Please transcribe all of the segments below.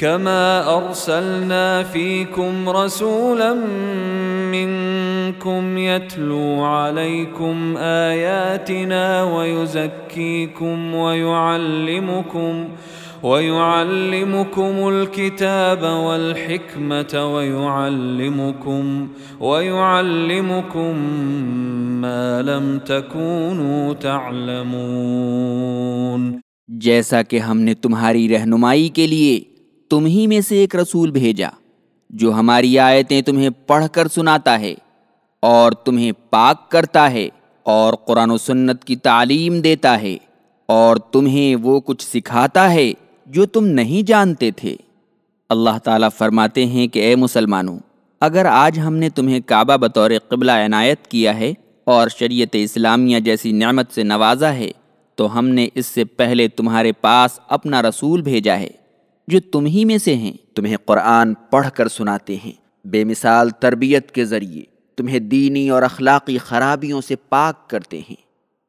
كما ارسلنا فيكم رسولا منكم يتلو عليكم اياتنا ويزكيكم ويعلمكم ويعلمكم الكتاب والحكمة ويعلمكم ويعلمكم ما لم تكونوا تعلمون جیسا کہ ہم نے تمہاری رہنمائی کے لیے تم ہی میں سے ایک رسول بھیجا، جو ہماری آیتیں تمہیں پڑھ کر سناتا ہے اور تمہیں پاک کرتا ہے اور قرآن و سنت کی تعلیم دیتا ہے اور تمہیں وہ کچھ سکھاتا ہے جو تم نہیں جانتے تھے۔ اللہ تعالیٰ فرماتے ہیں کہ اے مسلمانوں، اگر آج ہم نے تمہیں کعبہ بطور قبلہ عنایت کیا ہے اور شریعت اسلامیہ جیسی نعمت سے نوازا ہے، تو ہم نے اس سے پہلے تمہارے پاس اپنا رسول بھیجا ہے۔ جو تم ہی میں سے ہیں، تمہیں قرآن پڑھ کر سناتے ہیں۔ بے مثال تربیت کے ذریعے تمہیں دینی اور اخلاقی خرابیوں سے پاک کرتے ہیں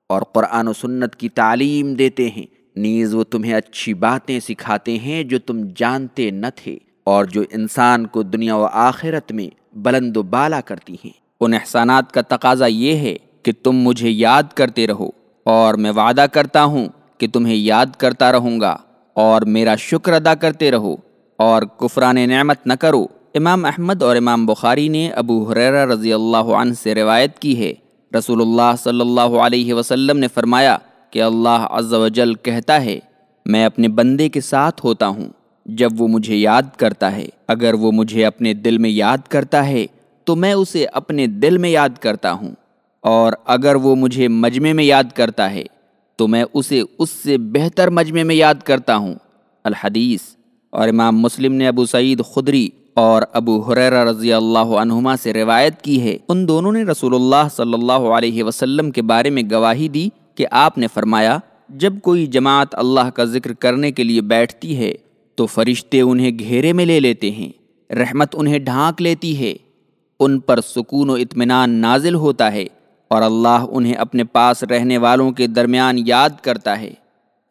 اور قرآن و سنت کی تعلیم دیتے ہیں۔ نیز وہ تمہیں اچھی باتیں سکھاتے ہیں جو تم جانتے نہ تھے اور جو انسان کو دنیا و آخرت میں بلند و بالا کرتی ہیں۔ ان احسانات کا تقاضا یہ ہے کہ تم مجھے یاد کرتے رہو اور میں وعدہ کرتا ہوں کہ تمہیں یاد کرتا رہوں گا۔ اور میرا شکر ادا کرتے رہو اور کفران نعمت نہ کرو۔ امام احمد اور امام بخاری نے ابو حریرہ رضی اللہ عنہ سے روایت کی ہے۔ رسول اللہ صلی اللہ علیہ وسلم نے فرمایا کہ اللہ عز و جل کہتا ہے، میں اپنے بندے کے ساتھ ہوتا ہوں جب وہ مجھے یاد کرتا ہے۔ اگر وہ مجھے اپنے دل میں یاد کرتا ہے تو میں اسے اپنے دل میں یاد کرتا ہوں۔ اور اگر وہ مجھے مجمع میں یاد کرتا ہے تو میں اسے اس سے بہتر مجمع میں یاد کرتا ہوں۔ الحدیث۔ اور امام مسلم نے ابو سعید خدری اور ابو حریر رضی اللہ عنہما سے روایت کی ہے۔ ان دونوں نے رسول اللہ صلی اللہ علیہ وسلم کے بارے میں گواہی دی کہ آپ نے فرمایا، جب کوئی جماعت اللہ کا ذکر کرنے کے لیے بیٹھتی ہے، تو فرشتے انہیں گھیرے میں لے لیتے ہیں، رحمت انہیں ڈھانک لیتی ہے۔ ان پر سکون و اطمینان نازل ہوتا ہے۔ اور اللہ انہیں اپنے پاس رہنے والوں کے درمیان یاد کرتا ہے۔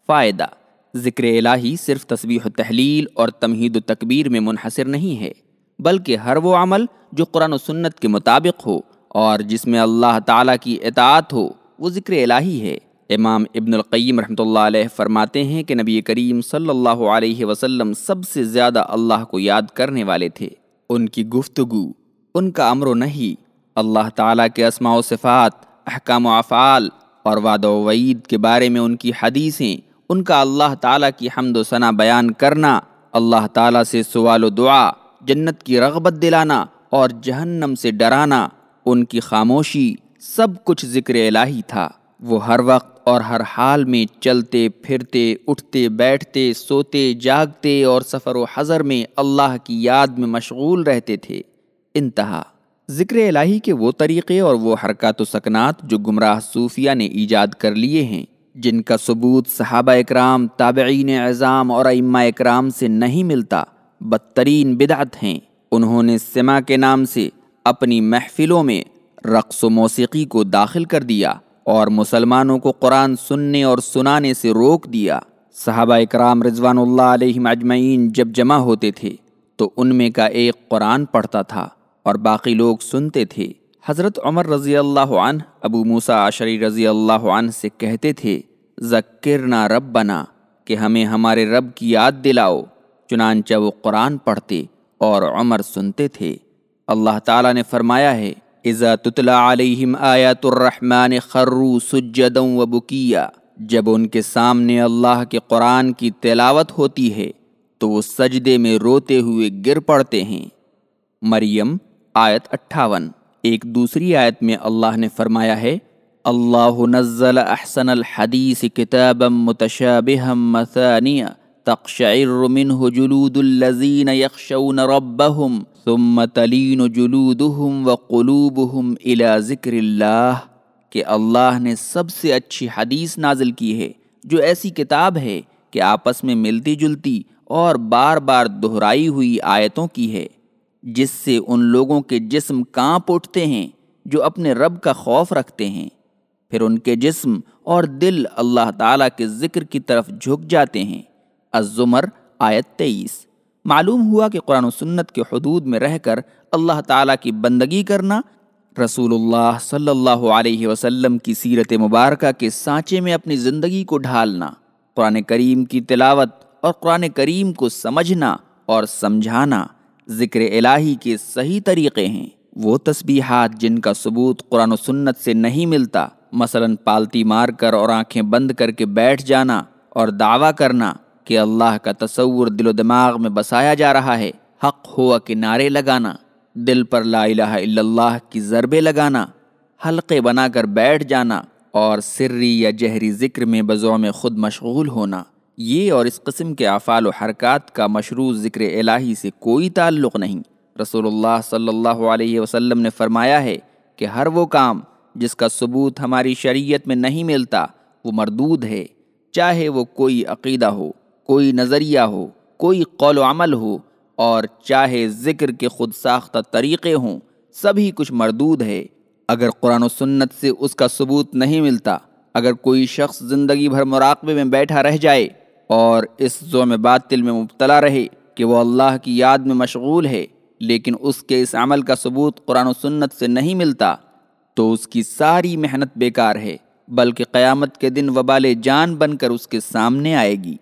فائدہ، ذکر الہی صرف تصویح و تحلیل اور تمہید و تکبیر میں منحصر نہیں ہے، بلکہ ہر وہ عمل جو قرآن و سنت کے مطابق ہو اور جس میں اللہ تعالیٰ کی اطاعت ہو، وہ ذکر الہی ہے۔ امام ابن القیم رحمۃ اللہ علیہ فرماتے ہیں کہ نبی کریم صلی اللہ علیہ وسلم سب سے زیادہ اللہ کو یاد کرنے والے تھے۔ ان کی گفتگو، ان کا امر و نہیں اللہ تعالیٰ کے اسماء و صفات، احکام و افعال اور وعد و وعید کے بارے میں ان کی حدیثیں، ان کا اللہ تعالیٰ کی حمد و ثنا بیان کرنا، اللہ تعالیٰ سے سوال و دعا، جنت کی رغبت دلانا اور جہنم سے ڈرانا، ان کی خاموشی سب کچھ ذکر الہی تھا۔ وہ ہر وقت اور ہر حال میں چلتے، پھرتے، اٹھتے، بیٹھتے، سوتے، جاگتے اور سفر و حضر میں اللہ کی یاد میں مشغول رہتے تھے۔ انتہا۔ ذکر الہی کے وہ طریقے اور وہ حرکات و سکنات جو گمراہ صوفیہ نے ایجاد کر لیے ہیں، جن کا ثبوت صحابہ اکرام، تابعین اعظام اور ائمہ اکرام سے نہیں ملتا، بدترین بدعت ہیں۔ انہوں نے سما کے نام سے اپنی محفلوں میں رقص و موسیقی کو داخل کر دیا اور مسلمانوں کو قرآن سننے اور سنانے سے روک دیا۔ صحابہ اکرام رضوان اللہ علیہ مجمعین جب جمع ہوتے تھے، تو ان میں کا ایک قرآن پڑھتا تھا۔ اور باقی لوگ سنتے تھے۔ حضرت عمر رضی اللہ عنہ، ابو موسا عشری رضی اللہ عنہ سے کہتے تھے، ذکرنا رب بنا کہ ہمیں ہمارے رب کی یاد دلاؤ۔ چنانچہ وہ قرآن پڑھتے اور عمر سنتے تھے۔ اللہ تعالیٰ نے فرمایا ہے، اذا تتلا علیہم آیات الرحمن خرو سجدوں و بکیا، جب ان کے سامنے اللہ کے قرآن کی تلاوت ہوتی ہے، تو وہ سجدے میں روتے ہوئے گر پڑتے ہیں۔ مریم آیت اٹھاون۔ ایک دوسری آیت میں اللہ نے فرمایا ہے، اللہ نزل احسن الحدیث کتابا متشابہا مثانیہ، تقشعر منه جلود الذین یخشون ربهم ثم تلین جلودهم وقلوبهم الى ذکر اللہ۔ کہ اللہ نے سب سے اچھی حدیث نازل کی ہے، جو ایسی کتاب ہے کہ آپس میں ملتی جلتی اور بار بار دہرائی ہوئی آیتوں کی ہے۔ جس سے ان لوگوں کے جسم کانپ اٹھتے ہیں جو اپنے رب کا خوف رکھتے ہیں۔ پھر ان کے جسم اور دل اللہ تعالیٰ کے ذکر کی طرف جھک جاتے ہیں۔ الزمر آیت تیئیس۔ معلوم ہوا کہ قرآن و سنت کے حدود میں رہ کر اللہ تعالیٰ کی بندگی کرنا رسول اللہ صلی اللہ علیہ وسلم کی سیرت مبارکہ کے سانچے میں اپنی زندگی کو ڈھالنا، قرآن کریم کی تلاوت اور قرآن کریم کو سمجھنا اور سمجھانا۔ ذکر الہی کے صحیح طریقے ہیں۔ وہ تسبیحات جن کا ثبوت قرآن و سنت سے نہیں ملتا، مثلا پالتی مار کر اور آنکھیں بند کر کے بیٹھ جانا اور دعویٰ کرنا کہ اللہ کا تصور دل و دماغ میں بسایا جا رہا ہے۔ حق ہوا کہ نعرے لگانا، دل پر لا الہ الا اللہ کی ضربے لگانا، حلقے بنا کر بیٹھ جانا اور سری یا جہری ذکر میں بزو میں خود مشغول ہونا۔ یہ اور اس قسم کے افعال و حرکات کا مشروع ذکر الہی سے کوئی تعلق نہیں۔ رسول اللہ صلی اللہ علیہ وسلم نے فرمایا ہے کہ ہر وہ کام جس کا ثبوت ہماری شریعت میں نہیں ملتا، وہ مردود ہے۔ چاہے وہ کوئی عقیدہ ہو، کوئی نظریہ ہو، کوئی قول و عمل ہو، اور چاہے ذکر کے خود ساختہ طریقے ہوں، سبھی کچھ مردود ہے۔ اگر قرآن و سنت سے اس کا ثبوت نہیں ملتا، اگر کوئی شخص زندگی بھر مراقبے میں بیٹھا رہ جائے اور اس زوم باطل میں مبتلا رہے کہ وہ اللہ کی یاد میں مشغول ہے، لیکن اس کے اس عمل کا ثبوت قرآن و سنت سے نہیں ملتا، تو اس کی ساری محنت بیکار ہے، بلکہ قیامت کے دن وبال جان بن کر اس کے سامنے آئے گی۔